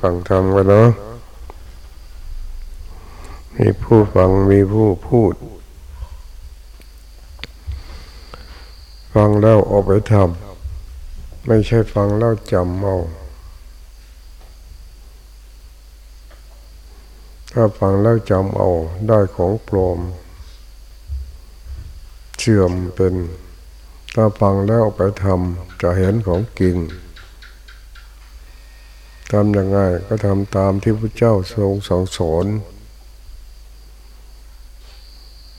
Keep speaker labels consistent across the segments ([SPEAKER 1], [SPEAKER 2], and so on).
[SPEAKER 1] ฟังธรรมกันเนาะมีผู้ฟังมีผู้พูด ฟังแล้วออกไปทำไม่ใช่ฟังแล้วจำเอาถ้าฟังแล้วจำเอาได้ของปลอม เชื่อมเป็น ถ้าฟังแล้วไปทำจะเห็นของจริง ทำยังไงก็ทำตามที่พระเจ้าทรงสอนสอน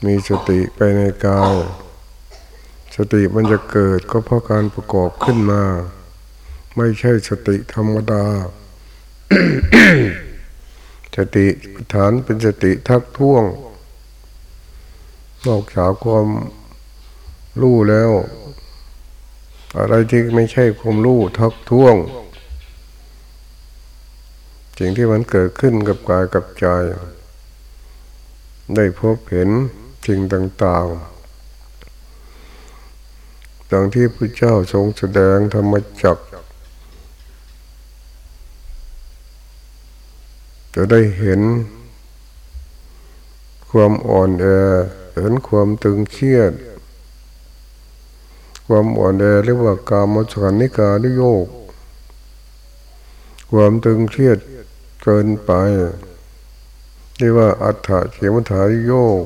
[SPEAKER 1] มีสติไปในกาย สติมันจะเกิดก็เพราะการประกอบขึ้นมา ไม่ใช่สติธรรมดา สติฐานเป็นสติทักท้วง นอกจากความรู้แล้ว อะไรที่ไม่ใช่ความรู้ทักท้วง สิ่งที่มันเกิดขึ้นกับกายกับใจ ได้พบเห็นสิ่งต่างๆดังที่พระเจ้าทรงแสดงธรรมจักจะได้เห็นความอ่อนแอ เห็นความตึงเครียด ความอ่อนแอเรียกว่ากามฉันนิการุโยก ความตึงเครียด เกินไปเรียกว่าอัฏฐเขมถาโยก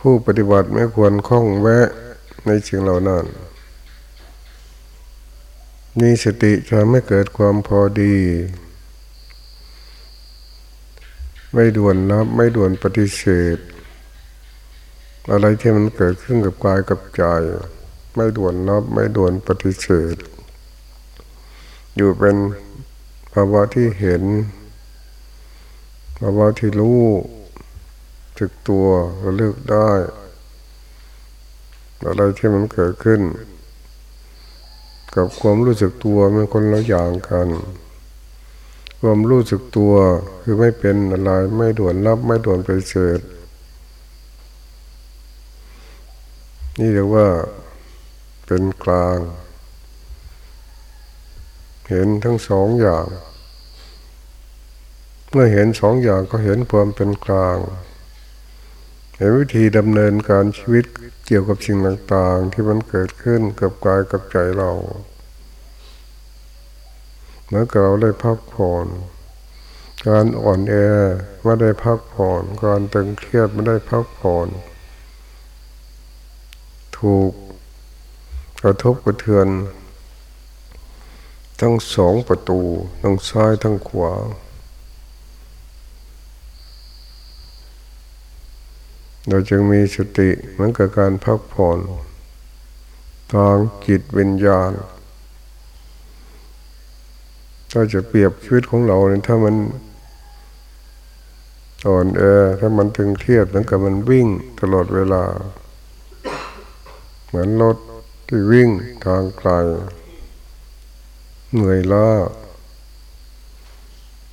[SPEAKER 1] ผู้ปฏิบัติไม่ควรคล้องแวะในสิ่งเหล่านั้น มีสติจะไม่เกิดความพอดี ไม่ด่วนรับ ไม่ด่วนปฏิเสธ อะไรที่มันเกิดขึ้นกับกายกับใจ ไม่ด่วนรับ ไม่ด่วนปฏิเสธ อยู่เป็น ภาวะที่เห็น ภาวะที่รู้ถึกตัวระลึกได้อะไรที่มันเกิดขึ้น กับความรู้สึกตัวมันคนละอย่างกัน ความรู้สึกตัวคือไม่เป็นอะไรไม่ด่วนรับไม่ด่วนไปเสดนี่เรียกว่าเป็นกลาง เห็นทั้งสองอย่าง เมื่อเห็นสองอย่างก็เห็นความเป็นกลาง เห็นวิธีดำเนินการชีวิตเกี่ยวกับสิ่งต่างๆ ที่มันเกิดขึ้นกับกายกับใจเราเมื่อเราได้พักผ่อนการอ่อนแอไม่ได้พักผ่อนการตึงเครียดไม่ได้พักผ่อนถูกกระทบกระเทือน ทั้งสองประตู ทั้งซ้ายทั้งขวา เราจึงมีสติเหมือนกับการพักผ่อน ทางจิตวิญญาณถ้าจะเปรียบชีวิตของเราเนี่ยถ้ามันอ่อนแอถ้ามันตึงเครียดเหมือนกับมันวิ่งตลอดเวลา เหมือนรถที่วิ่งทางไกล เหนื่อยล้า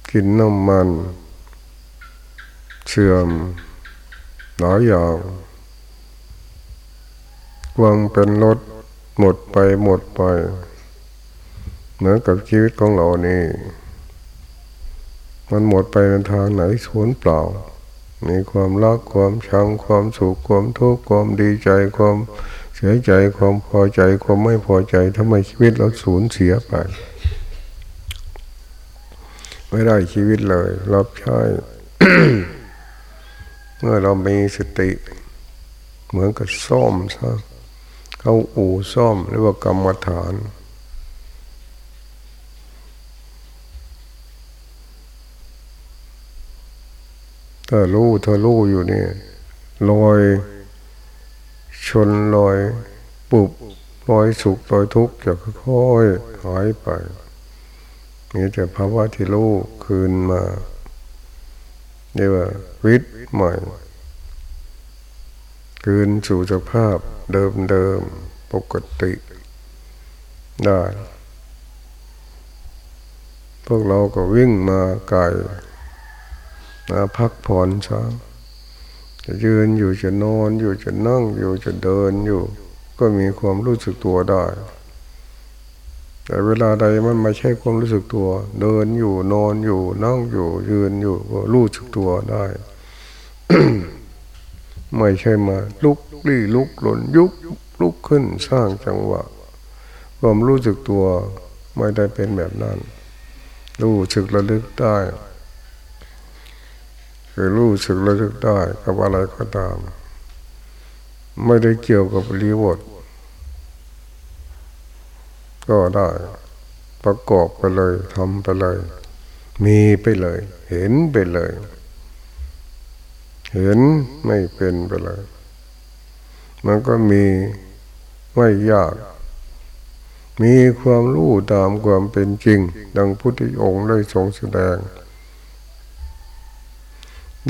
[SPEAKER 1] กินน้ำมันเชื่อมหลายอย่างวางเป็นรถหมดไปหมดไป เหมือนกับชีวิตของเรานี่ มันหมดไปในทางไหนสวนเปล่า มีความรักความชังความสุขความทุกข์ความดีใจความ เสียใจความพอใจความไม่พอใจทำไมชีวิตเราสูญเสียไป ไม่ได้ชีวิตเลย รับใช้เมื่อเรามีสติ เหมือนกับซ่อมซะเขาอู่ซ่อมเรียกว่ากรรมฐานถ้ารู้ถ้ารู้อยู่นี่ลอย ชนลอยปุบลอยสุขลอยทุกข์จะค่อยหายไปนี่จะภาวะที่รู้คืนมาเรียกว่าวิตใหม่ คืนสู่สภาพเดิมเดิมปกติได้พวกเราก็วิ่งมาไกลมาพักผ่อนซะ จะยืนอยู่จะนอนอยู่จะนั่งอยู่จะเดินอยู่ ก็มีความรู้สึกตัวได้ แต่เวลาใดมันไม่ใช่ความรู้สึกตัว เดินอยู่นอนอยู่นั่งอยู่ ยืนอยู่ก็รู้สึกตัวได้ ไม่ใช่มา ลุกลี้ลุกหลนยุกลุกขึ้นสร้างจังหวะความรู้สึกตัวไม่ได้เป็นแบบนั้น รู้สึกระลึกได้ คือรู้สึกระลึกได้กับอะไรก็ตาม ไม่ได้เกี่ยวกับรีวดก็ได้ประกอบไปเลยทำไปเลย มีไปเลย เห็นไปเลย เห็นไม่เป็นไปเลย มันก็มีไม่ยาก มีความรู้ตามความเป็นจริง ดังพุทธิองค์ได้ทรงแสดง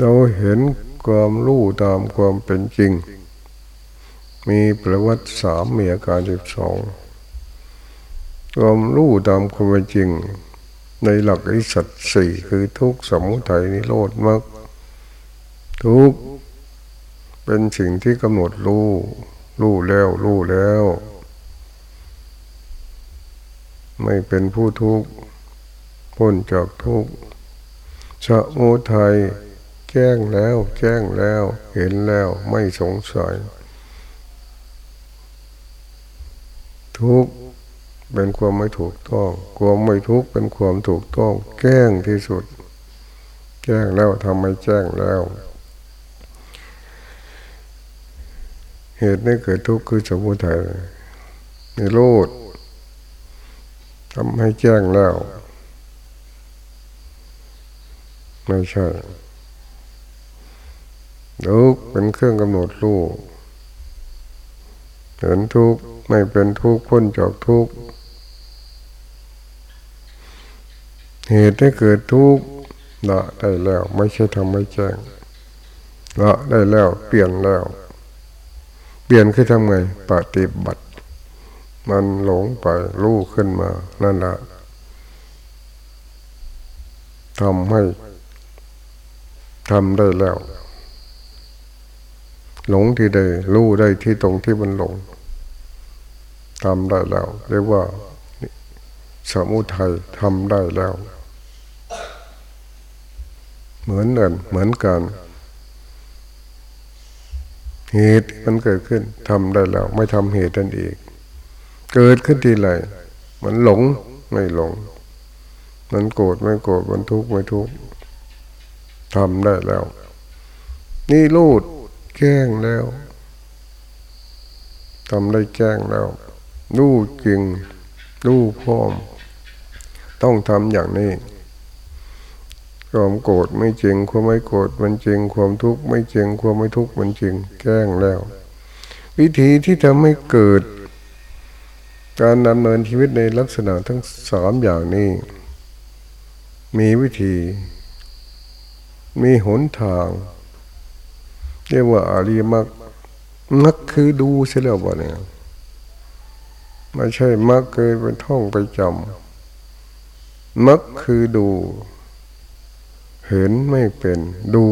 [SPEAKER 1] เราเห็นความรู้ตามความเป็นจริง มีประวัติสามมีอาการสิบสองความรู้ตามความเป็นจริง ในหลักอริสัตสี่คือทุกสมุทัยนิโรธมรรคทุกเป็นสิ่งที่กำหนดรู้รู้แล้วรู้แล้ว ไม่เป็นผู้ทุกข์พ้นจากทุกข์สมุทัย จ้งแล้ว แจ้งแล้ว เห็นแล้วไม่สงสัย ทุกเป็นความไม่ถูกต้องความไม่ทุกเป็นความถูกต้อง แก้งที่สุด แจ้งแล้วทำให้แจ้งแล้ว เหตุให้เกิดทุกข์คือสมุทัยในโลดทำให้แจ้งแล้ว ไม่ใช่ ทุกเป็นเครื่องกำหนดรู้เห็นทุกข์ไม่เป็นทุกข์พ้นจากทุกข์เหตุให้เกิดทุกข์ละได้แล้ว ไม่ใช่ทำไม่แจ้งละได้แล้ว เปลี่ยนแล้ว เปลี่ยนคือทำไง ปฏิบัติ มันหลงไปรู้ขึ้นมา นั่นแหละทำให้ทำได้แล้ว หลงที่ใดรู้ได้ที่ตรงที่มันหลงทำได้แล้วเรียกว่าสมุทัยทำได้แล้ว เหมือนกันเหมือนกัน เหตุมันเกิดขึ้นทำได้แล้ว ไม่ทำเหตุนั่นอีก เกิดขึ้นทีไรมันหลงไม่หลง มันโกรธไม่โกรธมันทุกข์ไม่ทุกข์ทำได้แล้ว นี่รูด แก้งแล้วทำได้แจ้งแล้วรู้จริงรู้พร้อม ต้องทำอย่างนี้ความโกรธไม่จริง ความไม่โกรธมันจริง ความทุกข์ไม่จริง ความไม่ทุกข์มันจริง แก้งแล้ว วิธีที่ทำให้เกิด การดำเนินชีวิตในลักษณะทั้งสามอย่างนี้ มีวิธี มีหนทาง เรียกว่าอาริมักมักคือดูเสียแล้วบ่เนี่ยไม่ใช่มักเคยเป็นท่องไปจำมักคือดู เห็นไม่เป็นดู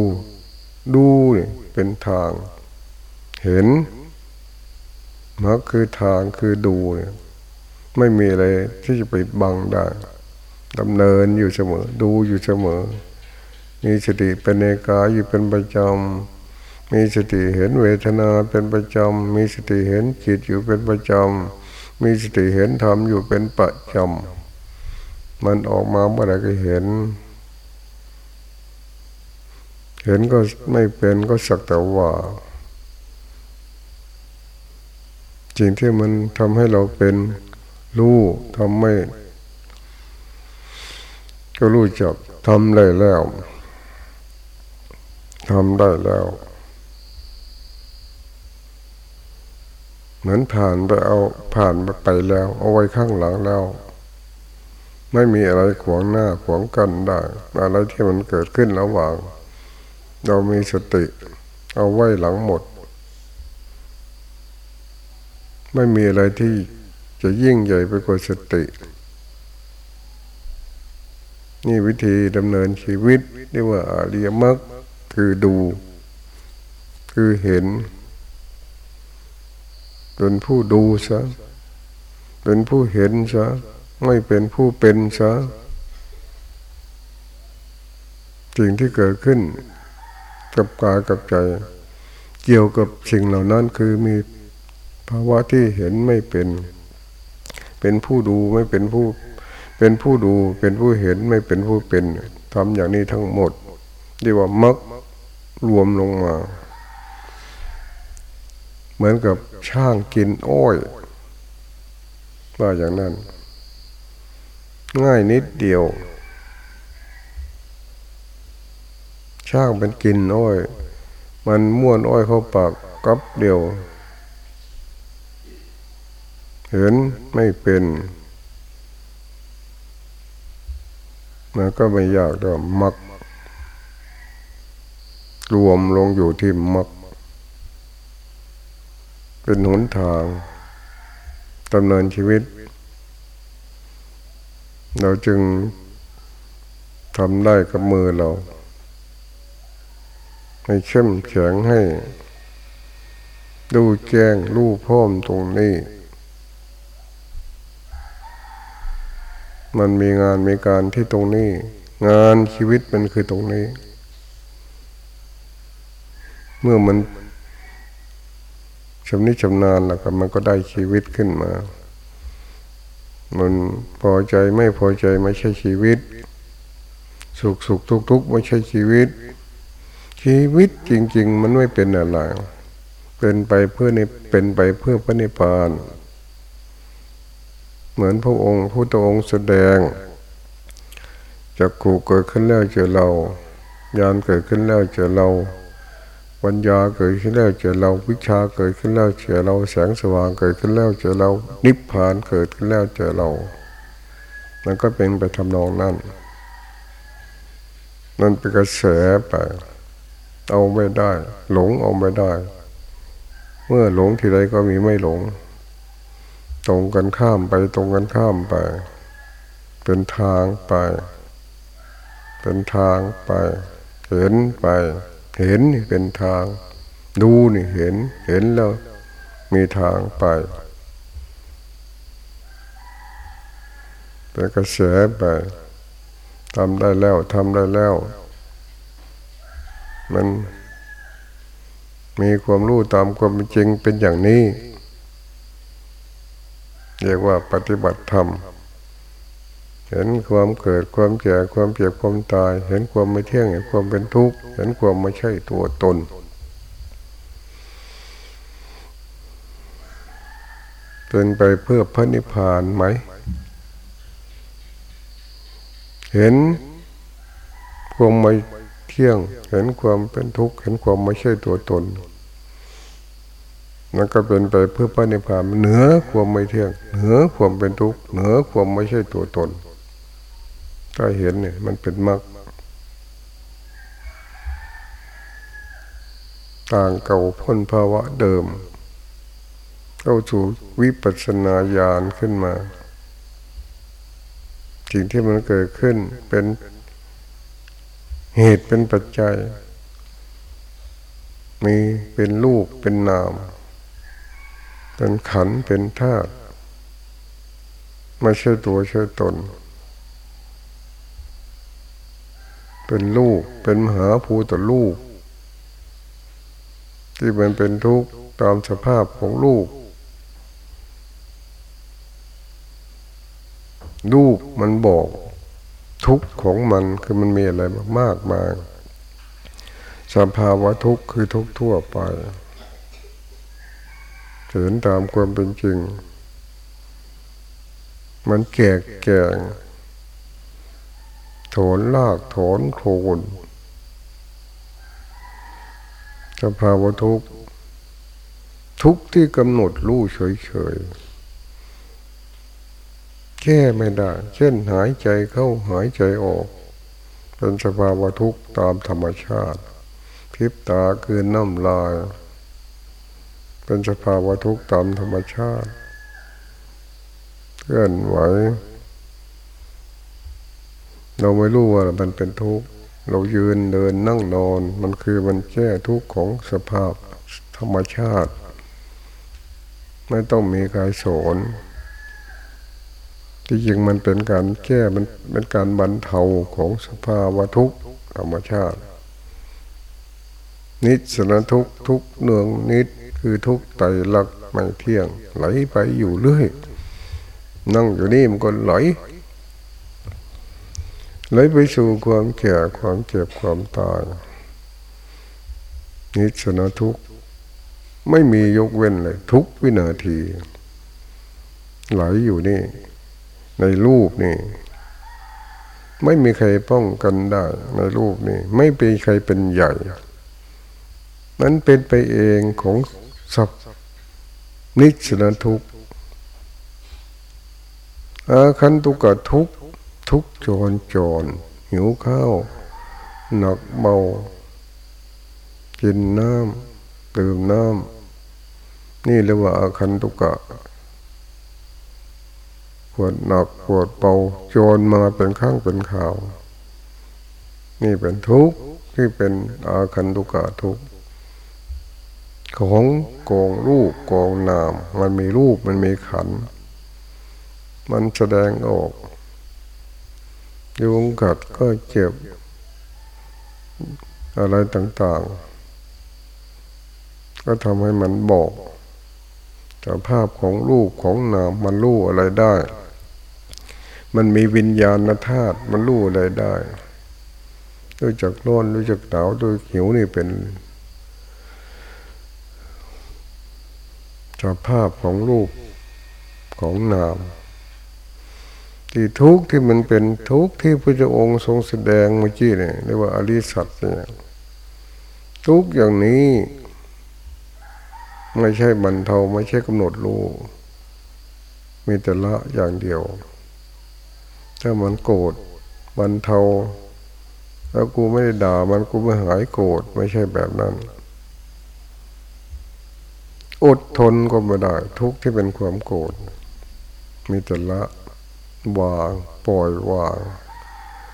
[SPEAKER 1] ดูเนี่ยเป็นทาง เห็นมักคือทางคือดูเนี่ยไม่มีอะไรที่จะไปบังได้ดำเนินอยู่เสมอ ดูอยู่เสมอ มีสติเป็นเอกาอยู่เป็นประจำ มีสติเห็นเวทนาเป็นประจำ มีสติเห็นจิตอยู่เป็นประจำ มีสติเห็นธรรมอยู่เป็นประจำ มันออกมาเมื่อไรก็เห็น เห็นก็ไม่เป็นก็สักแต่ว่าสิ่งที่มันทำให้เราเป็นรู้ทำไม่ ก็รู้จักทำได้แล้วทำได้แล้ว เหมือนผ่านไปเอาผ่านไปแล้ว เอาไว้ข้างหลังแล้ว ไม่มีอะไรขวางหน้าขวางกันได้อะไรที่มันเกิดขึ้นระหว่าง เรามีสติ เอาไว้หลังหมด ไม่มีอะไรที่จะยิ่งใหญ่ไปกว่าสติ นี่วิธีดำเนินชีวิตเรียกว่าอาริยมรรคคือดู คือเห็น เป็นผู้ดูซะเป็นผู้เห็นซะไม่เป็นผู้เป็นซะสิ่งที่เกิดขึ้นกับกายกับใจ เกี่ยวกับสิ่งเหล่านั้นคือมีภาวะที่เห็นไม่เป็น เป็นผู้ดูไม่เป็นผู้ เป็นผู้ดูเป็นผู้เห็นไม่เป็นผู้เป็นทำอย่างนี้ทั้งหมดเรียกว่ามักรวมลงมา เหมือนกับช่างกินอ้อยว่าอย่างนั้น ง่ายนิดเดียว ช่างเป็นกินอ้อย มันม้วนอ้อยเข้าปากกับเดียว เห็นไม่เป็นมันก็ไม่ยากแต่มัก รวมลงอยู่ที่มัก เป็นหนทางดำเนินชีวิต เราจึงทำได้กับมือเรา ให้เข้มแข็งให้ดูแจ้งรู้พร้อมตรงนี้ มันมีงานมีการที่ตรงนี้ งานชีวิตมันคือตรงนี้ เมื่อมัน ชำนิชำนาญแล้วก็มันก็ได้ชีวิตขึ้นมา มันพอใจไม่พอใจไม่ใช่ชีวิต สุขสุขทุกทุกไม่ใช่ชีวิต ชีวิตจริง ๆ มันไม่เป็นอะไรเป็นไปเพื่อในเป็นไปเพื่อพระนิพพาน เหมือนพระองค์ผู้ตองค์แสดงจากขูเกิดขึ้นแล้วเจอเรา ยานเกิดขึ้นแล้วเจอเรา ปัญญาเกิดขึ้นแล้วเจอเราวิชาเกิดขึ้นแล้วเจอเราแสงสว่างเกิดขึ้นแล้วเจอเรา นิพพานเกิดขึ้นแล้วเจอเรามันก็เป็นไปทำนองนั้นนั่นเป็นกระแสไปเอาไม่ได้ หลงเอาไม่ได้ เมื่อหลงทีไรก็มีไม่หลง ตรงกันข้ามไปตรงกันข้ามไป เป็นทางไป เป็นทางไป เห็นไป เห็นเป็นทาง ดูนี่เห็น เห็นแล้ว มีทางไปเป็นกระแสไปทำได้แล้วทำได้แล้ว มันมีความรู้ตามความจริงเป็นอย่างนี้ เรียกว่าปฏิบัติธรรม เห็นความเกิดความแก่ความเจ็บความตาย เห็นความไม่เที่ยงเห็นความเป็นทุกข์เห็นความไม่ใช่ตัวตน เป็นไปเพื่อพระนิพพานไหม เห็นความไม่เที่ยง เห็นความเป็นทุกข์เห็นความไม่ใช่ตัวตนนั่นก็เป็นไปเพื่อพระนิพพานเหนือความไม่เที่ยง เหนือความเป็นทุกข์เหนือความไม่ใช่ตัวตน ถ้าเห็นเนี่ยมันเป็นมรรคต่างเก่าพ้นภาวะเดิม เข้าสู่วิปัสสนาญาณขึ้นมาสิ่งที่มันเกิดขึ้นเป็นเหตุเป็นปัจจัย มีเป็นลูกเป็นนาม เป็นขันเป็นธาตุไม่ใช่ตัวใช่ตน เป็นลูก เป็นมหาภูตลูก ที่มันเป็นทุกข์ตามสภาพของลูก ลูกมันบอกทุกข์ของมันคือมันมีอะไรมากมายสภาวะทุกข์คือทุกข์ทั่วไปเห็นตามความเป็นจริง มันแก่แก่ ถอนลากถอนโคนสภาวะทุกทุกที่กำหนดรู้เฉยๆแก้ไม่ได้ เช่นหายใจเข้าหายใจออก เป็นสภาวะทุกตามธรรมชาติพิบตาคืนน้ำลาย เป็นสภาวะทุกตามธรรมชาติ เคลื่อนไหว เราไม่รู้ว่ามันเป็นทุกข์เรายืนเดินนั่งนอน มันคือมันแก้ทุกข์ของสภาพธรรมชาติ ไม่ต้องมีใครสอนที่จริงมันเป็นการแก้มันเป็นการบรรเทาของสภาวะทุกข์ธรรมชาติ นิสนทุกทุกเนืองนิดคือทุกไตลักไม่เที่ยง ไหลไปอยู่เรื่อย นั่งอยู่นี่มันก็ไหล ไหลไปสู่ความแก่ความเจ็บความตายนิสนทุกไม่มียกเว้นเลย ทุกวินาที ไหลอยู่นี่ ในรูปนี่ ไม่มีใครป้องกันได้ ในรูปนี่ ไม่เป็นใครเป็นใหญ่มันเป็นไปเองของสัพนิสนทุกอาคันตุกะทุก ทุกจรจรหิวข้าวหนักเบา กินน้ำดื่มน้ำนี่เรียกว่าอาคันตุกะปวดหนักปวดเบาโจรมาเป็นข้างเป็นข่าว นี่เป็นทุกข์ที่เป็นอาคันตุกะทุกข์ของกองรูปกองนาม มันมีรูปมันมีขัน มันแสดงออก ยุงกัดก็เจ็บ อะไรต่างๆ ก็ทำให้มันบอกสภาพของรูปของนามมันรู้อะไรได้ มันมีวิญญาณธาตุมันรู้อะไรได้ด้วยจากร้อนด้วยจากหนาวด้วยหิวนี่เป็นสภาพของรูปของนาม ที่ทุกที่มันเป็นทุกที่พระองค์ทรงแสดงเมื่อกี้เนี่ยเรียกว่าอริสัตเนี่ยทุกอย่างนี้ ไม่ใช่บรรเทาไม่ใช่กำหนดรู้ มีแต่ละอย่างเดียว ถ้ามันโกรธบรรเทา แล้วกูไม่ได้ด่ามันกูไม่หายโกรธไม่ใช่แบบนั้น อดทนก็ไม่ได้ ทุกที่เป็นความโกรธมีแต่ละ วางปล่อยวาง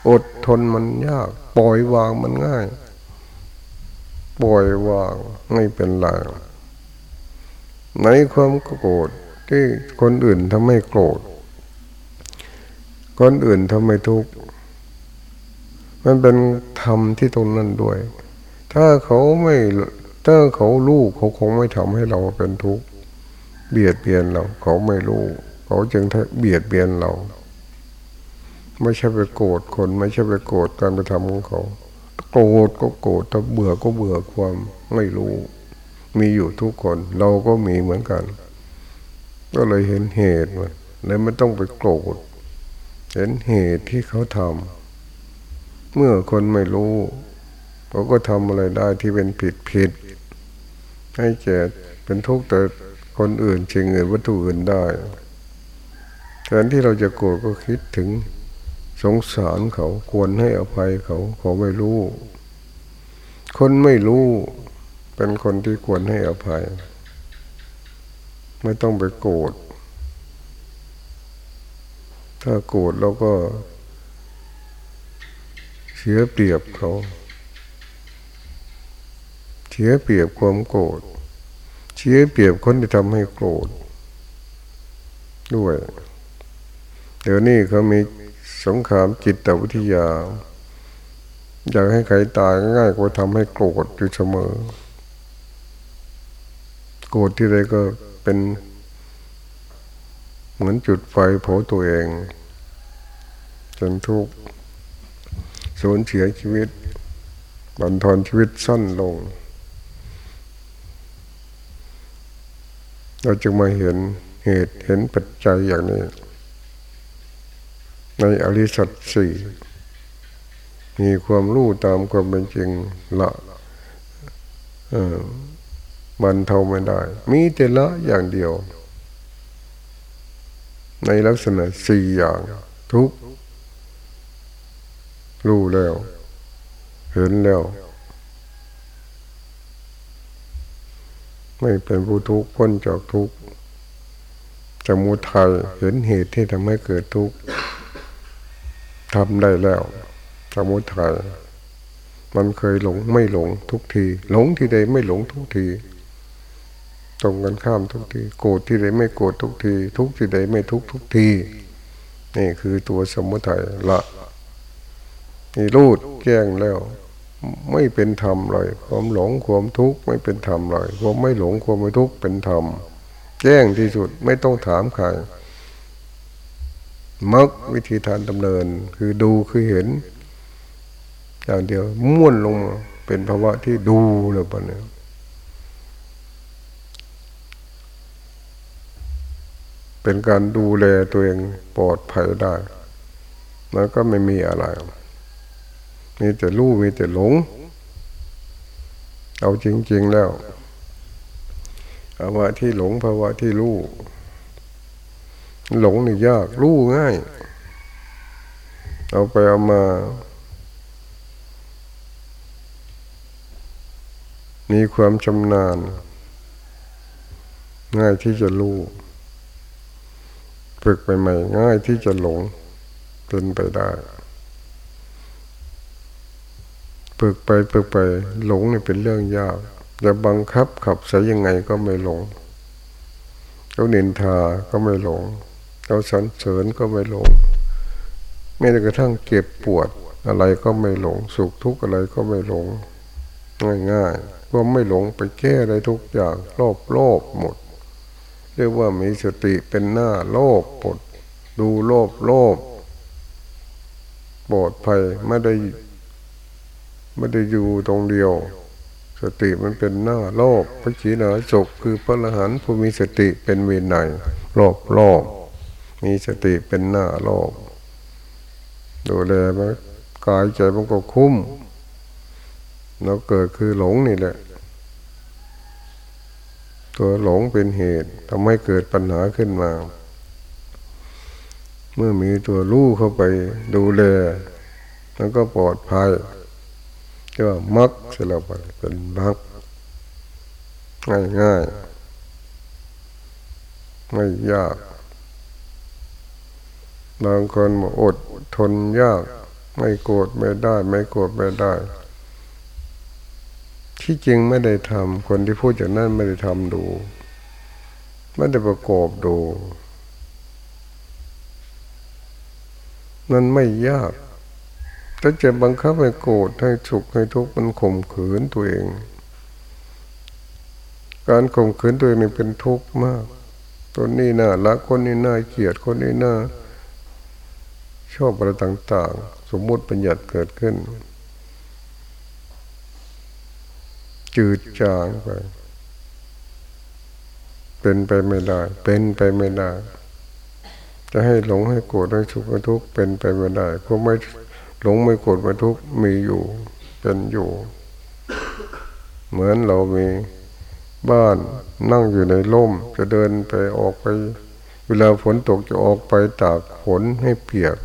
[SPEAKER 1] อดทนมันยาก ปล่อยวางมันง่าย ปล่อยวางไม่เป็นไรในความโกรธที่คนอื่นทำให้โกรธคนอื่นทำให้ทุกข์มันเป็นธรรมที่ตรงนั้นด้วย ถ้าเขาไม่ถ้าเขาลูกเขาคงไม่ทำให้เราเป็นทุกข์เบียดเบียนเรา เขาไม่รู้ เขาจึงเบียดเบียนเรา ไม่ใช่ไปโกรธคน ไม่ใช่ไปโกรธการกระทำของเขา โกรธก็โกรธถ้าเบื่อก็เบื่อความไม่รู้ มีอยู่ทุกคน เราก็มีเหมือนกัน ก็เลยเห็นเหตุมันเลยไม่ต้องไปโกรธเห็นเหตุที่เขาทำเมื่อคนไม่รู้เขาก็ทำอะไรได้ที่เป็นผิดผิด ให้แก่เป็นทุกข์แต่คนอื่นชิงอื่นวัตถุอื่นได้แทนที่เราจะโกรธก็คิดถึง สงสารเขาควรให้อภัยเขาเขาไม่รู้ คนไม่รู้เป็นคนที่ควรให้อภัย ไม่ต้องไปโกรธถ้าโกรธเราก็เสียเปรียบเขาเสียเปรียบความโกรธเสียเปรียบคนที่ทำให้โกรธด้วยเดี๋ยวนี้เขามี สงครามจิตวิทยา อยากให้ใครตายง่ายกว่าทำให้โกรธอยู่เสมอ โกรธที่ใดก็เป็น เหมือนจุดไฟเผาตัวเอง จนทุกข์สูญเสียชีวิตบันทอนชีวิตสั้นลง เราจึงมาเห็นเหตุเห็นปัจจัยอย่างนี้ ในอริสัตสี่มีความรู้ตามความเป็นจริงละบรรเทาไม่ได้ มีแต่ละอย่างเดียว ในลักษณะสี่อย่าง ทุกรู้แล้ว เห็นแล้ว ไม่เป็นผู้ทุกข์พ้นจากทุกข์สมุทัยเห็นเหตุที่ทำให้เกิดทุกข์ ทำได้แล้วสมุทัยมันเคยหลงไม่หลงทุกที หลงที่ใดไม่หลงทุกที ตรงกันข้ามทุกที โกรธที่ใดไม่โกรธทุกที ทุกที่ใดไม่ทุกทุกที นี่คือตัวสมุทัยละนี่รูดแจ้งแล้ว ไม่เป็นธรรมเลยความหลงความทุกข์ไม่เป็นธรรมเลยความไม่หลงความไม่ทุกข์เป็นธรรมแจ้งที่สุดไม่ต้องถามใคร มักวิธีทานดำเนิน คือดูคือเห็น อย่างเดียวม้วนลงเป็นภาวะที่ดูเลยปะเนี่ยเป็นการดูแลตัวเองปลอดภัยได้แล้วก็ไม่มีอะไร มีแต่รู้มีแต่หลง เอาจริง ๆแล้วภาวะที่หลงภาวะที่รู้ หลงนี่ยากรู้ง่าย เอาไปเอามา มีความชำนาญ ง่ายที่จะรู้ฝึกไปใหม่ง่ายที่จะหลงเป็นไปได้ฝึกไปฝึกไป หลงนี่เป็นเรื่องยากจะบังคับขับใส่ยังไงก็ไม่หลงเขาเนินทาก็ไม่หลง เขาสรรเสริญก็ไม่หลงแม้แต่กระทั่งเก็บปวดอะไรก็ไม่หลง สุขทุกข์อะไรก็ไม่หลง ง่ายๆก็ไม่หลงไปแก้ได้ทุกอย่างรอบโลบหมด เรียกว่ามีสติเป็นหน้าโลภปดดูโลภโลภปลอดภัยไม่ได้ไม่ได้อยู่ตรงเดียว สติมันเป็นหน้าโลภพระขีณาสกคือพระอรหันต์ผู้มีสติเป็นเวไนโลภโลภ มีสติเป็นหน้าโลภดูแลมันกายใจมันก็คุ้มเราเกิดคือหลงนี่แหละ ตัวหลงเป็นเหตุทำให้เกิดปัญหาขึ้นมา เมื่อมีตัวรู้เข้าไปดูแลแล้วก็ปลอดภัยก็มักสลับเป็นมักง่ายง่ายไม่ยาก บางคนอดทนยาก ไม่โกรธไม่ได้ ไม่โกรธไม่ได้ ที่จริงไม่ได้ทำคนที่พูดอย่างนั้นไม่ได้ทำดู ไม่ได้ประกอบดูมันไม่ยากถ้าจะบังคับให้โกรธให้สุขให้ทุกข์มันข่มขืนตัวเอง การข่มขืนตัวเองนี่เป็นทุกข์มากตัวนี้น่ารักคนนี้น่าเกลียดคนนี้น่า ชอบอะไรต่าง ๆ สมมุติปัญญัติเกิดขึ้น จืดจางไป เป็นไปไม่ได้ เป็นไปไม่ได้ จะให้หลงให้โกรธให้สุขให้ทุกข์เป็นไปไม่ได้เพราะไม่หลงไม่โกรธไม่ทุกข์มีอยู่เป็นอยู่ เหมือนเรามีบ้านนั่งอยู่ในร่ม จะเดินไปออกไป เวลาฝนตกจะออกไปตากฝนให้เปียก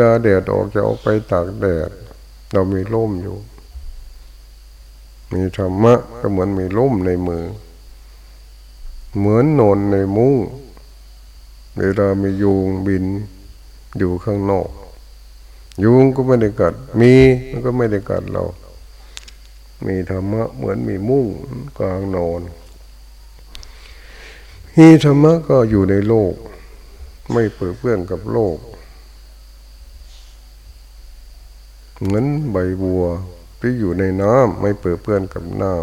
[SPEAKER 1] ลาแดดออกจะออกไปตากแดด เรามีร่มอยู่ มีธรรมะก็เหมือนมีล่มในมือ เหมือนนอนในมุ้งเวลามียุงบินอยู่ข้างนอก ยุงก็ไม่ได้กัด มีมันก็ไม่ได้กัดเรา มีธรรมะเหมือนมีมุ้งกลางนอนมีธรรมะก็อยู่ในโลก ไม่เปื้อเพื่อนกับโลก เหมือนใบบัวที่อยู่ในน้ำไม่เปื้อเปื้อนกับน้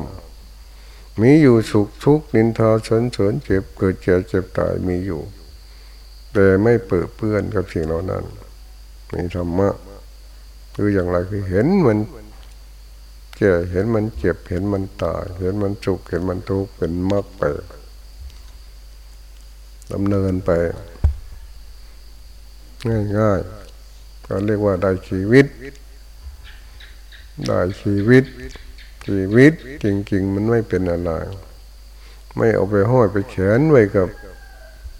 [SPEAKER 1] ำมีอยู่สุขทุกข์นินทาเฉินเฉินเจ็บเกิดเจ็บเจ็บตายมีอยู่ แต่ไม่เปื้อเปื้อนกับสิ่งเหล่านั้นมีธรรมะคืออย่างไรคือเห็นมันเจ็บเห็นมันเจ็บเห็นมันตายเห็นมันสุขเห็นมันทุกข์เป็นมรรคไปดำเนินไป ง่ายๆก็เรียกว่าได้ชีวิต ได้ชีวิต ชีวิตจริง ๆ มันไม่เป็นอะไร ไม่เอาไปห้อยไปแขนไว้กับ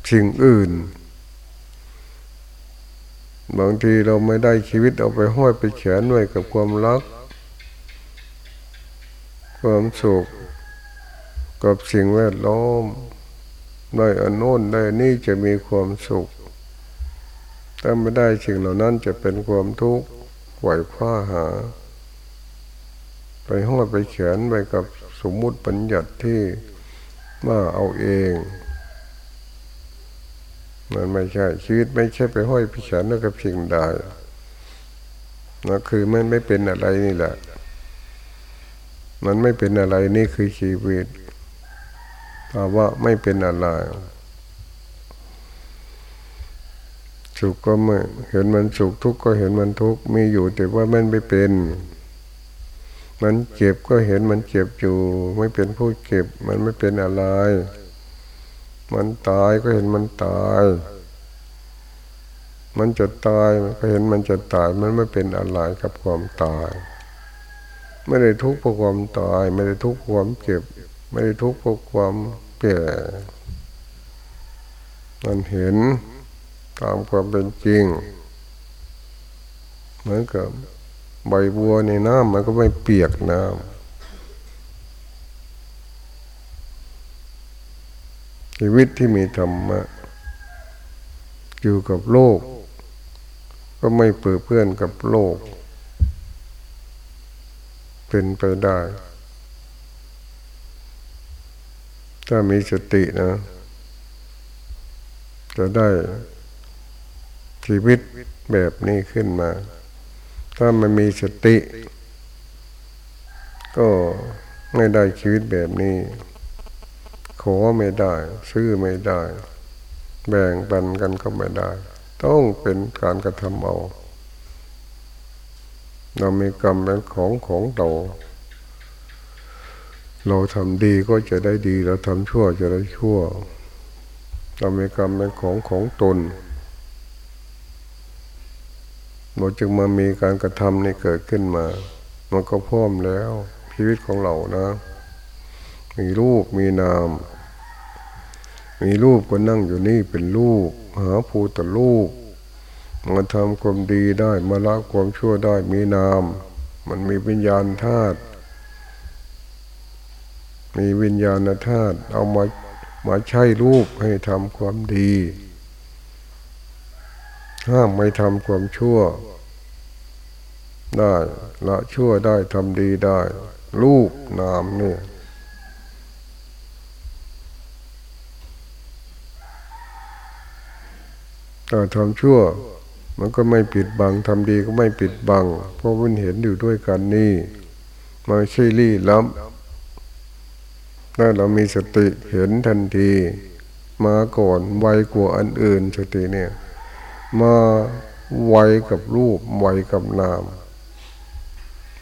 [SPEAKER 1] สิ่งอื่น บางทีเราไม่ได้ชีวิตเอาไปห้อยไปแขนไว้กับความรัก ความสุขกับสิ่งแวดล้อมได้อนโน้นได้นี่จะมีความสุขถ้าไม่ได้สิ่งเหล่านั้นจะเป็นความทุกข์ไหวคว้าหา ไปห้อยไปเขียนไปกับสมมุติปัญญัติที่ว่าเอาเองมันไม่ใช่ ชีวิตไม่ใช่ไปห้อยพิฉันกับสิ่งใดนั่นคือมันไม่เป็นอะไรนี่แหละ มันไม่เป็นอะไรนี่คือชีวิตภาวะไม่เป็นอะไรสุขก็ไม่เห็นมันสุขทุกข์ก็เห็นมันทุกข์มีอยู่แต่ว่ามันไม่เป็น มันเจ็บก็เห็นมันเจ็บอยู่ ไม่เป็นผู้เจ็บ มันไม่เป็นอะไร มันตายก็เห็นมันตาย มันจะตายก็เห็นมันจะตาย มันไม่เป็นอะไรกับความตาย ไม่ได้ทุกข์เพราะความตาย ไม่ได้ทุกข์เพราะความเจ็บ ไม่ได้ทุกข์เพราะความแก่มันเห็นตามความเป็นจริง เหมือนกับ ใบบัวในน้ำมันก็ไม่เปียกน้ำชีวิตที่มีธรรมะอยู่กับโลก ก็ไม่เปื้อเพื่อนกับโลก เป็นไปได้ ถ้ามีสตินะ จะได้ชีวิตแบบนี้ขึ้นมา ถ้ามันมีสติ ก็ไม่ได้ชีวิตแบบนี้ ขอไม่ได้ ซื้อไม่ได้ แบ่งปันกันก็ไม่ได้ ต้องเป็นการกระทำเอาเรามีกรรมเป็นของของเราเราทำดีก็จะได้ดี เราทำชั่วจะได้ชั่ว เรามีกรรมเป็นของของตน เราจึงมามีการกระทำนี่เกิดขึ้นมา มันก็พร้อมแล้ว ชีวิตของเรานะ มีรูปมีนาม มีรูปก็นั่งอยู่นี่เป็นรูป หาภูตรูปมาทำความดีได้มาละความชั่วได้มีนาม มันมีวิญญาณธาตุมีวิญญาณธาตุเอามามาใช้รูปให้ทำความดี ห้ามไม่ทำความชั่ว ได้ละชั่วได้ทำดีได้ รูปนามเนี่ยถ้าทำชั่ว มันก็ไม่ปิดบังทำดีก็ไม่ปิดบัง เพราะมันเห็นอยู่ด้วยกันนี่ไมาใช่ลี่ล้ำถ้าเรามีสติเห็นทันที มาก่อนไวกว่าอันอื่นสติเนี่ย มาไวกับรูปไวกับนาม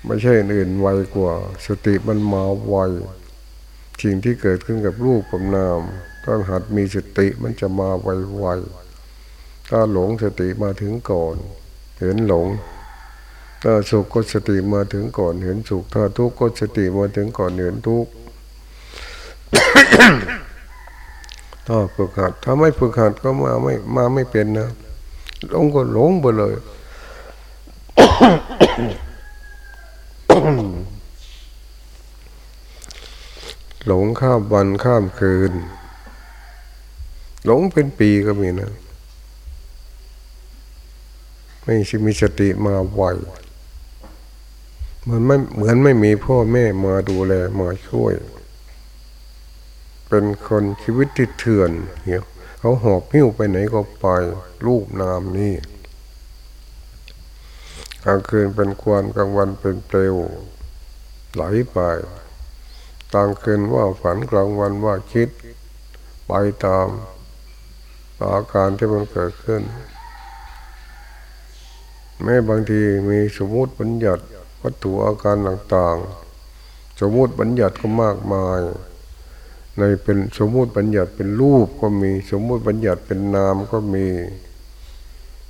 [SPEAKER 1] ไม่ใช่อื่นไวกว่า สติมันมาไวสิ่งที่เกิดขึ้นกับรูปกับนามถ้าหัดมีสติมันจะมาไวไวถ้าหลงสติมาถึงก่อน เห็นหลง ถ้าสุขก็สติมาถึงก่อน เห็นสุขถ้าทุกข์ก็สติมาถึงก่อนเห็นทุกข์ถ้าฝึกหัดถ้าไม่ฝึกหัดก็มาไม่มาไม่เป็นนะ หลงก็หลงไปเลยหลงข้ามวันข้ามคืน หลงเป็นปีก็มีนะ ไม่ใช่มีสติมาไหวมันไม่เหมือนไม่มีพ่อแม่มาดูแลมาช่วย เป็นคนชีวิตที่เถื่อนเหี่ย เขาหอบหิ้วไปไหนก็ไปรูปนามนี่กลางคืนเป็นควันกลางวันเป็นเปลวไหลไปกลางคืนว่าฝันกลางวันว่าคิด ไปตามอาการที่มันเกิดขึ้น แม้บางทีมีสมมุติบัญญัติวัตถุอาการต่างๆ สมมุติบัญญัติก็มากมาย ในเป็นสมมุติบัญญัติเป็นรูปก็มีสมมุติบัญญัติเป็นนามก็มี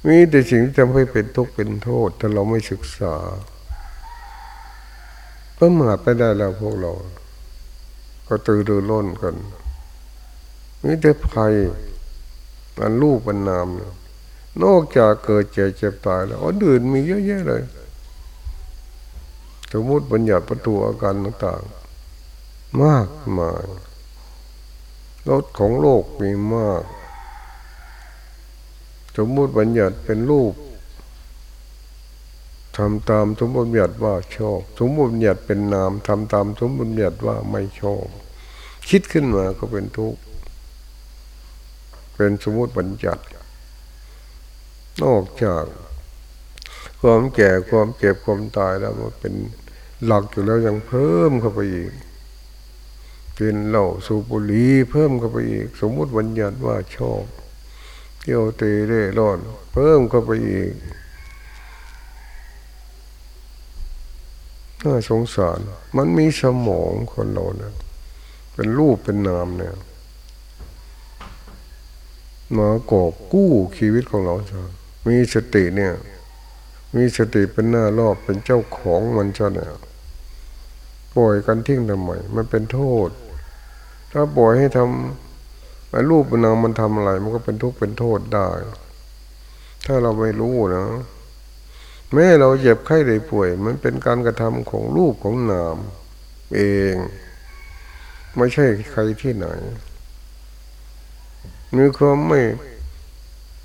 [SPEAKER 1] มีแต่สิ่งที่ทำให้เป็นทุกข์เป็นโทษ ถ้าเราไม่ศึกษาก็มาไปได้แล้วพวกเรา ก็ตื่นรือร้นกันมีแต่ภัยมันรูปมันนามนอกจากเกิดเจ็บเจ็บตายแล้วอื่นมีเยอะแยะเลยสมมติบัญญัติประตูอาการต่างๆ มากมาย รสของโลกมีมาก สมมุติบัญญัติเป็นรูปทำตามสมมติบัญญัติว่าชอบสมมติบัญญัติเป็นนามทำตามสมมติบัญญัติว่าไม่ชอบ คิดขึ้นมาก็เป็นทุกข์เป็นสมมติบัญญัติ นอกจาก ความแก่ความเก็บความตายแล้วมันเป็นหลักอยู่แล้วยังเพิ่มเข้าไปอีก กินเหล้าสูบบุหรี่เพิ่มเข้าไปอีก สมมุติบัญญัติว่าชอบเที่ยวเตะเร่ร่อน เพิ่มเข้าไปอีกน่าสงสาร มันมีสมองคนเราเนะเป็นรูปเป็นนามเนี่ยมากอบกู้ชีวิตของเราจ้ะมีสติเนี่ย มีสติเป็นหน้ารอบเป็นเจ้าของมันจ้ะเนี่ยปล่อยกันทิ้งทำไมมันเป็นโทษ ถ้าปล่อยให้ทำไอ้รูปนามมันทำอะไร มันก็เป็นทุกข์เป็นโทษได้ ถ้าเราไม่รู้นะแม้เราเจ็บไข้ได้ป่วย มันเป็นการกระทำของรูปของนาม เอง ไม่ใช่ใครที่ไหนมีความไม่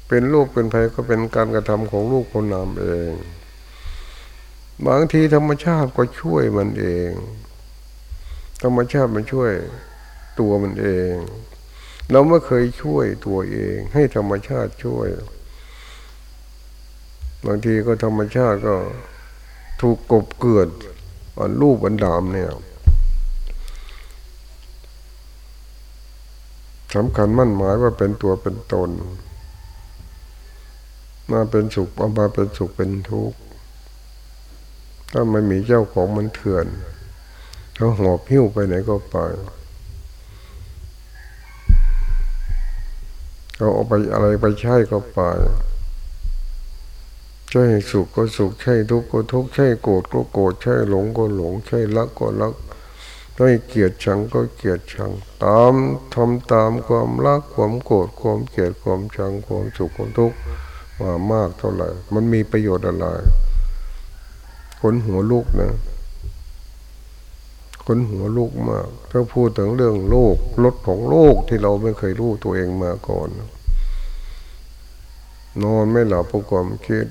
[SPEAKER 1] เป็นรูปเป็นภัยก็เป็นการกระทำของรูปของนามเอง บางทีธรรมชาติก็ช่วยมันเอง ธรรมชาติมันช่วย ตัวมันเอง เราไม่เคยช่วยตัวเอง ให้ธรรมชาติช่วย บางทีก็ธรรมชาติก็ถูกกบเกิดอันรูปอันดามเนี่ยสำคัญมั่นหมายว่าเป็นตัวเป็นตน มาเป็นสุขเอามาเป็นสุขเป็นทุกข์ถ้าไม่มีเจ้าของมันเถื่อนเขาหอบหิ้วไปไหนก็ไป เขาเอาไปอะไรไปใช้ก็ไปใช่สุขก็สุขใช่ทุกข์ก็ทุกข์ใช่โกรธก็โกรธใช่หลงก็หลงใช่รักก็รักไม่เกลียดชังก็เกลียดชัง ตามทำตามความรักความโกรธความเกลียดความชังความสุขความทุกข์มามากเท่าไหร่ มันมีประโยชน์อะไรคนหัวลูกนะ คนหัวลูกมากถ้าพูดถึงเรื่องโลกลดของโลกที่เราไม่เคยรู้ตัวเองมาก่อน นอนไม่หลับเพราะความคิด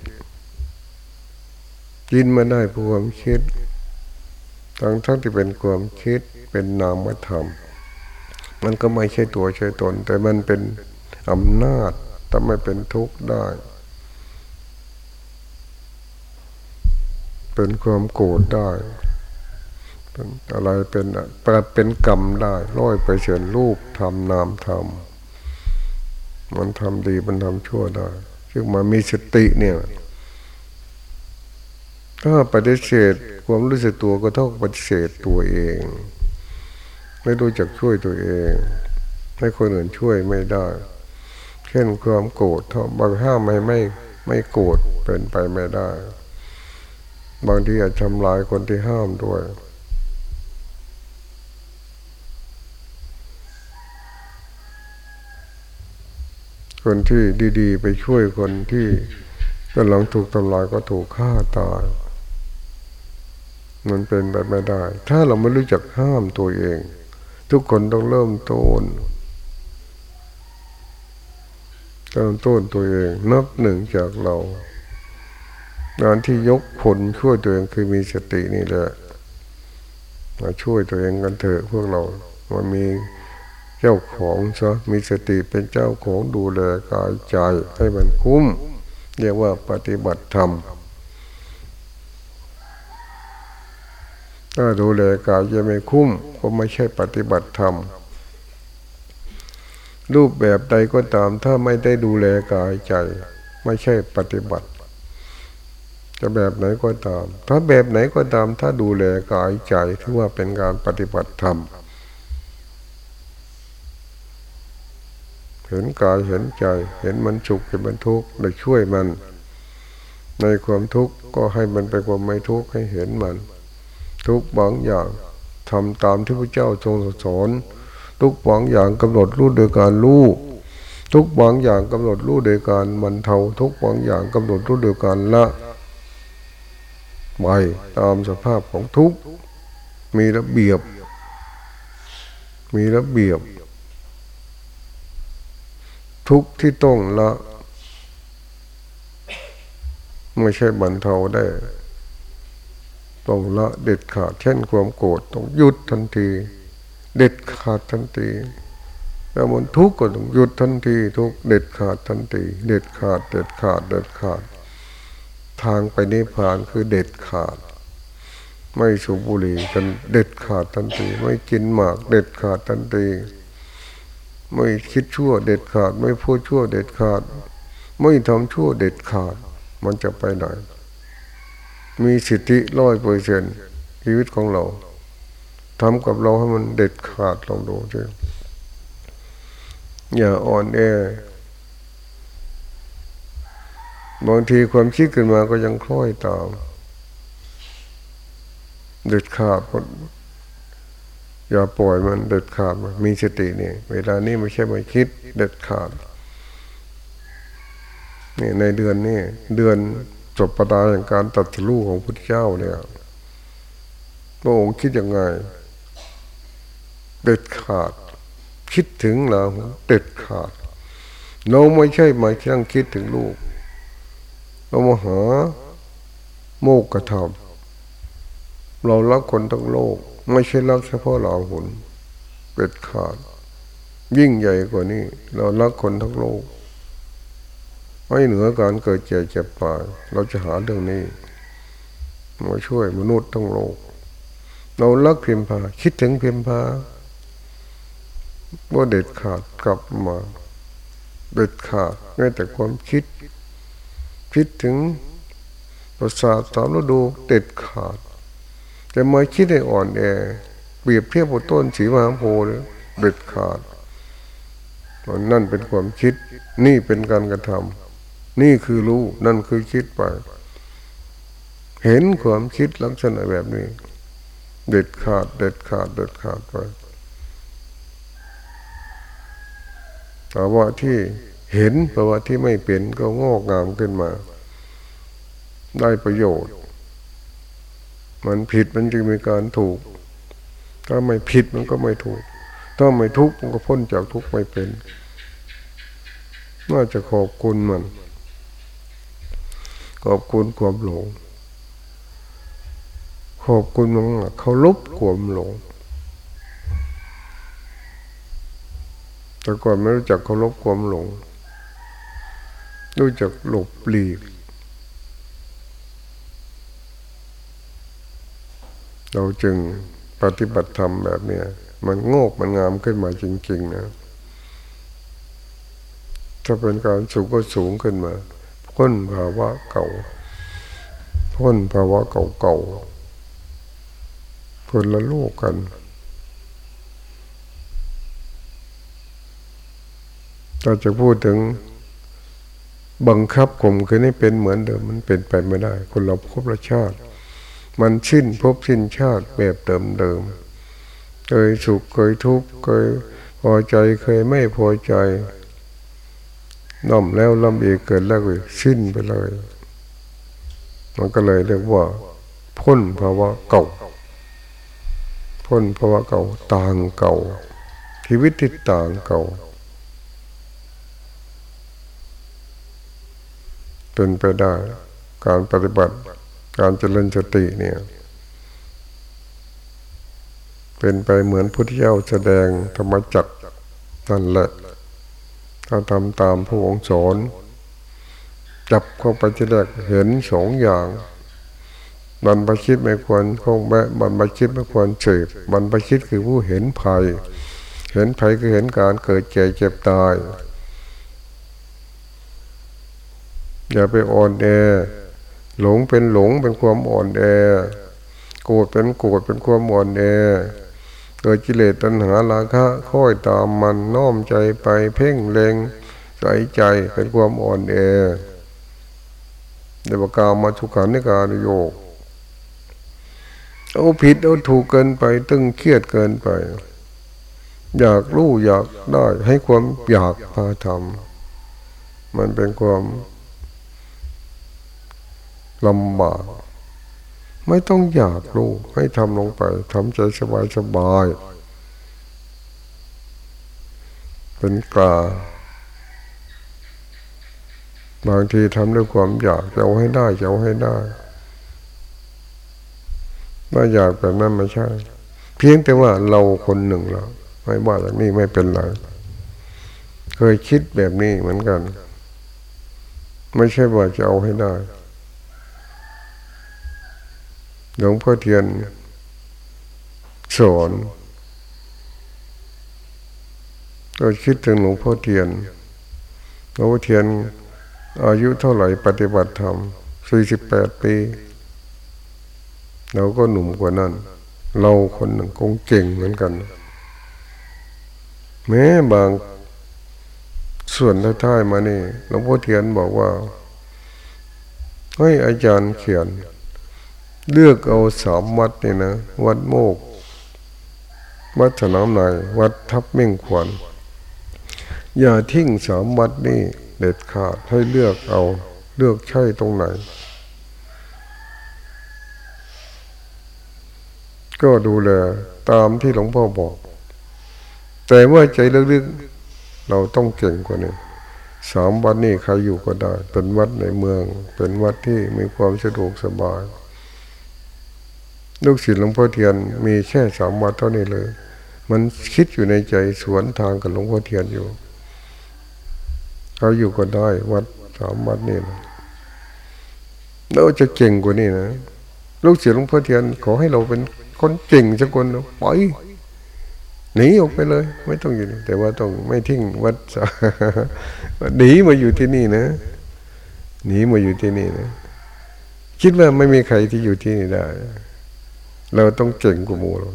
[SPEAKER 1] กินมาได้เพราะความคิด ทั้งทั้งที่เป็นความคิดเป็นนามธรรม มันก็ไม่ใช่ตัวใช่ตน แต่มันเป็นอำนาจทำให้เป็นทุกข์ได้ เป็นความโกรธได้ อะไรเป็นปรเป็นกรรมได้ร้อยไปเฉินรูปทำนามทำมันทำดีมันทำชั่วได้ซึ่งมามีสติเนี่ย ถ้าปฏิเสธความรู้สึกตัวก็เท่ากับปฏิเสธตัวเอง ไม่รู้จักช่วยตัวเอง ให้คนอื่นช่วยไม่ได้ เช่นความโกรธถ้าบางห้ามไม่ไม่ไม่โกรธเป็นไปไม่ได้ บางทีอาจทำลายคนที่ห้ามด้วย คนที่ดีๆ ไปช่วยคนที่กำลังถูกทำลายก็ถูกฆ่าตาย มันเป็นแบบไม่ได้ ถ้าเราไม่รู้จักห้ามตัวเอง ทุกคนต้องเริ่มต้นเริ่มต้นตัวเอง นับหนึ่งจากเรางานที่ยกคนช่วยตัวเองคือมีสตินี่แหละมาช่วยตัวเองกันเถอะพวกเรามันมี เจ้าของซะมีสติเป็นเจ้าของดูแลกายใจให้มันคุ้ม เรียกว่าปฏิบัติธรรมถ้าดูแลกายจะไม่คุ้มก็ไม่ใช่ปฏิบัติธรรมรูปแบบใดก็ตาม ถ้าไม่ได้ดูแลกายใจ ไม่ใช่ปฏิบัติ จะแบบไหนก็ตาม ถ้าแบบไหนก็ตาม ถ้าดูแลกายใจถือว่าเป็นการปฏิบัติธรรม เห็นกายเห็นใจ เห็นมันสุขเห็นมันทุกข์ได้ช่วยมัน ในความทุกข์ก็ให้มันเป็นความไม่ทุกข์ให้เห็นมัน ทุกบางอย่างทำตามที่พระเจ้าทรงสอนทุกบางอย่างกำหนดรู้โดยการรู้ทุกบางอย่างกำหนดรู้โดยการมันเทาทุกบางอย่างกำหนดรู้โดยการละไปตามสภาพของทุกมีระเบียบ มีระเบียบ ทุกที่ต้องละไม่ใช่บรรเทาได้ต้องละเด็ดขาดเช่นความโกรธต้องหยุดทันที เด็ดขาดทันทีไปถ้ามันทุกข์ก็ต้องหยุดทันที ทุกเด็ดขาดทันที เด็ดขาด เด็ดขาด เด็ดขาด ทางไปนิพพานคือเด็ดขาด ไม่สูบบุหรี่กันเด็ดขาดทันที ไม่กินหมาก เด็ดขาดทันที ไม่คิดชั่วเด็ดขาด ไม่พูดชั่วเด็ดขาด ไม่ทำชั่วเด็ดขาด มันจะไปไหน มีสิทธิร้อยเปอร์เซนชีวิตของเราทำกับเราให้มันเด็ดขาดลองดูใช่อย่าอ่อนแอบางทีความคิดขึ้นมาก็ยังคล้อยตามเด็ดขาด อย่าปล่อยมันเด็ดขาดมีสตินี่เวลานี้ไม่ใช่มาคิดเด็ดขาดนี่ในเดือนนี้เดือนจบประดาอย่างการตัดสู้ของพุทธเจ้าเนี่ยพระองค์คิดยังไง เด็ดขาด คิดถึงเราเด็ดขาด เราไม่ใช่มาช่างคิดถึงลูก เรามาหาโมกกระทำเรารักคนทั้งโลก ไม่ใช่รักเฉพาะเราหุนเด็ดขาด ยิ่งใหญ่กว่านี้ เรารักคนทั้งโลก ไม่เหนือการเกิดเจ็บเจ็บตายเราจะหาเรื่องนี้มาช่วยมนุษย์ทั้งโลก เราลักเพิมพา คิดถึงเพิมพาว่าเด็ดขาดกลับมา เด็ดขาดแม้แต่ความคิด คิดถึงประสาทสามฤดูเด็ดขาด แต่มาคิดให้อ่อนแอเปรียบเทียบบต้นสีมหาโพธิ์เด็ดขาดนั่นเป็นความคิด นี่เป็นการกระทำนี่คือรู้ นั่นคือคิดไป เห็นความคิดลักษณะแบบนี้ เด็ดขาด เด็ดขาด เด็ดขาดไปภาวะที่เห็นภาวะที่ไม่เป็นก็งอกงามขึ้นมา ได้ประโยชน์ มันผิดมันจึงมีการถูก ถ้าไม่ผิดมันก็ไม่ถูก ถ้าไม่ทุกข์มันก็พ้นจากทุกข์ไม่เป็นน่าจะขอบคุณมันขอบคุณความหลง ขอบคุณมากเขาลบความหลง แต่ก่อนไม่รู้จักเขาลบความหลง รู้จักหลบหลีก เราจึงปฏิบัติธรรมแบบนี้มันโงกมันงามขึ้นมาจริง ๆ นะ ถ้าเป็นการสูงก็สูงขึ้นมาพ้นภาวะเก่า พ้นภาวะเก่าเก่าคนละโลกกัน เราจะพูดถึงบังคับข่มคืนให้เป็นเหมือนเดิมมันเป็นไปไม่ได้ คนเราพบละชาติ มันชิ้นพบสิ้นชาติแบบเดิมเดิมเคยสุขเคยทุกข์เคยพอใจเคยไม่พอใจน้อมแล้วล้ำอีกเกิดแล้วก็สิ้นไปเลย มันก็เลยเรียกว่า พ้นภาวะเก่า พ้นภาวะเก่าต่างเก่า ชีวิตที่ต่างเก่า เป็นไปได้การปฏิบัติ การเจริญสติเนี่ย เป็นไปเหมือนพุทธเจ้าแสดงธรรมจักนั่นแหละถ้าทำตามพระองค์สอนจับเข้าไปที่แรกเห็นสองอย่างบรรพชิตไม่ควรคงแม่บรรพชิตไม่ควรเฉยบรรพชิตคือผู้เห็นภัย เห็นภัยคือเห็นการเกิดเจ็บเจ็บตาย อย่าไปอ่อนแอ หลงเป็นหลงเป็นความอ่อนแอโกรธเป็นโกรธเป็นความอ่อนแอเกิดกิเลสตัณหาราคะค่อยตามมันน้อมใจไปเพ่งเล็งใส่ใจเป็นความอ่อนแอเดบกามาทุกขันนิการโยกเอาผิดเอาถูกเกินไป ตึงเครียดเกินไป อยากรู้อยากได้ให้ความอยากพาทำมันเป็นความ ลำบาก ไม่ต้องอยากรู้ให้ทำลงไปทำใจสบายสบาย เป็นกลาบางทีทำด้วยความอยากจะเอาให้ได้จะเอาให้ได้ถ้าอยากแบบนั้นไม่ใช่ เพียงแต่ว่าเราคนหนึ่งเราไม่ว่าอย่างนี้ไม่เป็นไรเคยคิดแบบนี้เหมือนกัน ไม่ใช่ว่าจะเอาให้ได้ หลวงพ่อเทียนสอนก็คิดถึงหลวงพ่อเทียนหลวงพ่อเทียน อายุเท่าไหร่ปฏิบัติธรรมสี่สิบแปดปี เราก็หนุ่มกว่านั้น เราคนหนึ่งคงเก่งเหมือนกัน แม้บางส่วนท้ายๆมานี่หลวงพ่อเทียนบอกว่าให้ยอาจารย์เขียน เลือกเอาสามวัดนี่นะ วัดโมก วัดสนามในวัดทับเม่งขวัญอย่าทิ้งสามวัดนี่เด็ดขาดให้เลือกเอา เลือกใช่ตรงไหน ก็ดูแลตามที่หลวงพ่อบอก แต่ว่าใจลึกๆเราต้องเก่งกว่านี้สามวัดนี่ใครอยู่ก็ได้ เป็นวัดในเมือง เป็นวัดที่มีความสะดวกสบาย ลูกศิษย์หลวงพ่อเทียนมีแค่สามวัดเท่านี้เลย มันคิดอยู่ในใจสวนทางกับหลวงพ่อเทียนอยู่ เขาอยู่ก็ได้วัดสามวัดนี่นะเราจะเก่งกว่านี้นะลูกศิษย์หลวงพ่อเทียนขอให้เราเป็นคนเก่งสักคนไปหนีออกไปเลย ไม่ต้องอยู่แต่ว่าต้องไม่ทิ้งวัดหนีมาอยู่ที่นี่นะหนีมาอยู่ที่นี่นะคิดว่าไม่มีใครที่อยู่ที่นี่ได้ เราต้องเก่งกว่าหมู่เรา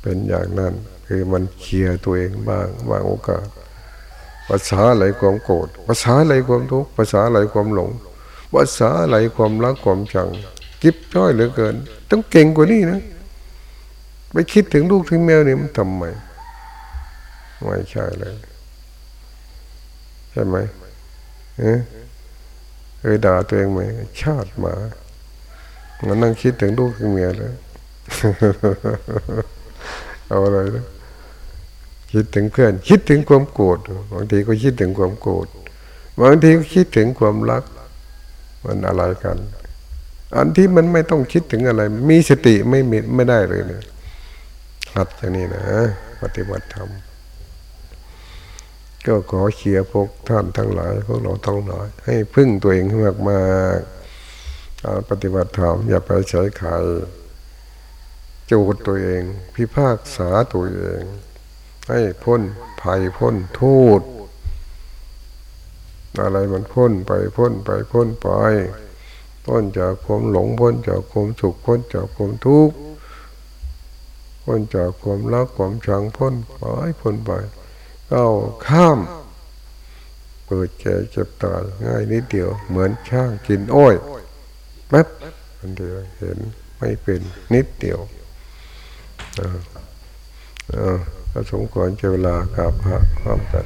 [SPEAKER 1] เป็นอย่างนั้น คือมันเคลียร์ตัวเองบ้างบางโอกาสภาษาอะไรความโกรธภาษาอะไรความทุกข์ภาษาอะไรความหลงภาษาอะไรความรักความชังกิบจ้อยเหลือเกิน ต้องเก่งกว่านี้นะไปคิดถึงลูกถึงแมวนี่มันทำไมไม่ใช่เลยใช่ไหมเอ๊ะเคยด่าตัวเองไหมชาติมา มันนั่งคิดถึงลูกถึงเมียเลยเอาอะไรนะคิดถึงเพื่อน คิดถึงความโกรธบางทีก็คิดถึงความโกรธบางทีก็คิดถึงความรัก มันอะไรกัน อันที่มันไม่ต้องคิดถึงอะไร มีสติไม่มีไม่ได้เลยเนี่ยหัดอย่างนี้นะ ปฏิบัติธรรมก็ขอเชียร์พวกท่านทั้งหลายพวกเราทั้งหลายให้พึ่งตัวเองมาก มากปฏิบัติธรรมอย่าไปใช้ใครจูดตัวเอง พิพากษาตัวเอง ให้พ้นภัยพ้นโทษอะไรมันพ้นไปพ้นไปพ้นไปพ้นจากความหลงพ้นจากความสุขพ้นจากความทุกข์พ้นจากความรักความชังพ้นไปพ้นไปก้าข้าม เปิดแก่เจ็บตายง่ายนิดเดียว เหมือนช่างกินอ้อย แป๊บมันเดียวเห็นไม่เป็นนิดเดียวอ่าอ่าสมควรเจเวลากับพระพร้อมกัน